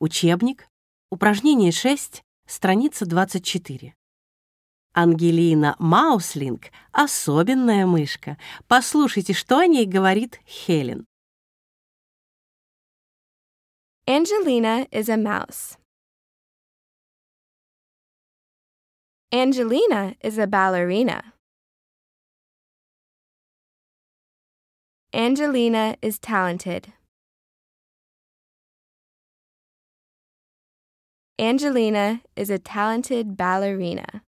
Учебник. Упражнение 6, страница 24. Ангелина Мауслинг — особенная мышка. Послушайте, что о ней говорит Хелен. Angelina is a mouse. Angelina is a ballerina. Angelina is talented. Angelina is a talented ballerina.